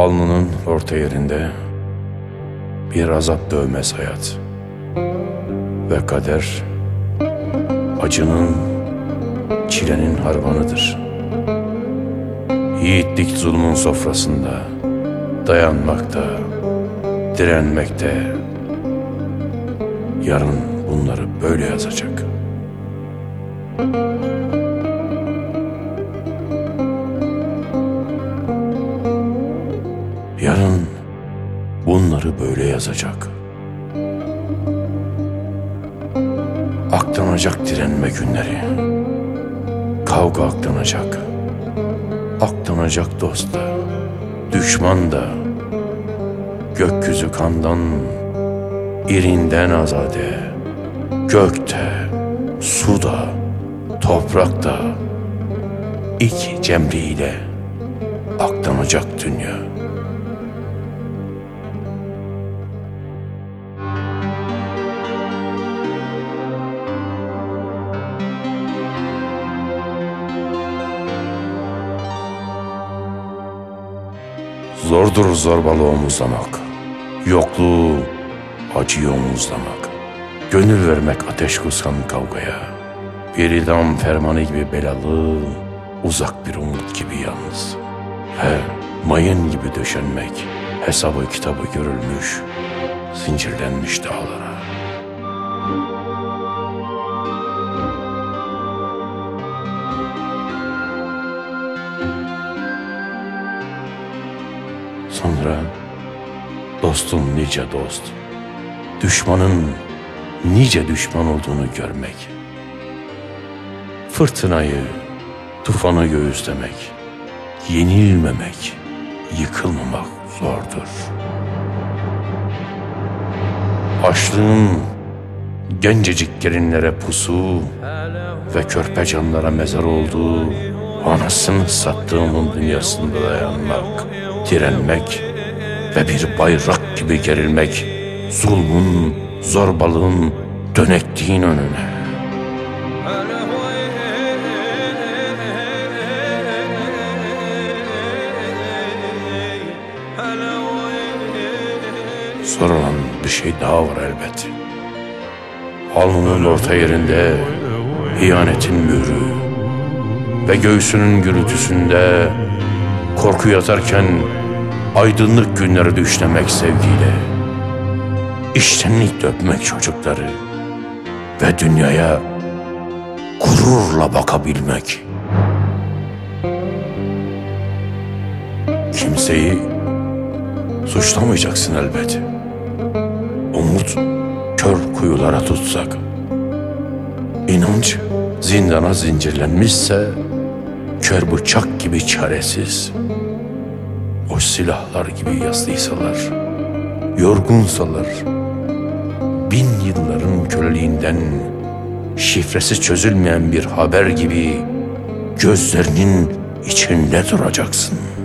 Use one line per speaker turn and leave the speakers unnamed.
Alnının orta yerinde bir azap dövmez hayat. Ve kader acının, çilenin harmanıdır. Yiğitlik zulmün sofrasında, dayanmakta, direnmekte. Yarın bunları böyle yazacak. Yazacak. Aklanacak direnme günleri. Kavga aklanacak. Aklanacak dost da, düşman da. Gökyüzü kandan, irinden azade. Gökte, suda, toprakta. iki cemriyle aklanacak dünya. Zordur zorbalığı omuzlamak. Yokluğu, acıyı omuzlamak. Gönül vermek ateş kusan kavgaya. Bir idam fermanı gibi belalı, uzak bir umut gibi yalnız. He, mayın gibi döşenmek, hesabı kitabı görülmüş, zincirlenmiş dağlara. Sonra dostun nice dost, düşmanın nice düşman olduğunu görmek. Fırtınayı, tufanı göğüslemek, yenilmemek, yıkılmamak zordur. Açlığın gencecik gelinlere pusu ve körpe canlara mezar olduğu anasını sattığımın dünyasında dayanmak, direnmek ve bir bayrak gibi gerilmek zulmün, zorbalığın dönekliğin önüne. Sorulan bir şey daha var elbet. Alnının orta yerinde ihanetin mührü ve göğsünün gürültüsünde korku yatarken aydınlık günleri düşlemek sevgiyle. İştenlik dökmek çocukları ve dünyaya gururla bakabilmek. Kimseyi suçlamayacaksın elbet. Umut kör kuyulara tutsak. İnanç zindana zincirlenmişse kör bıçak gibi çaresiz. O silahlar gibi yaslıysalar, yorgunsalar, bin yılların köleliğinden şifresi çözülmeyen bir haber gibi gözlerinin içinde duracaksın.''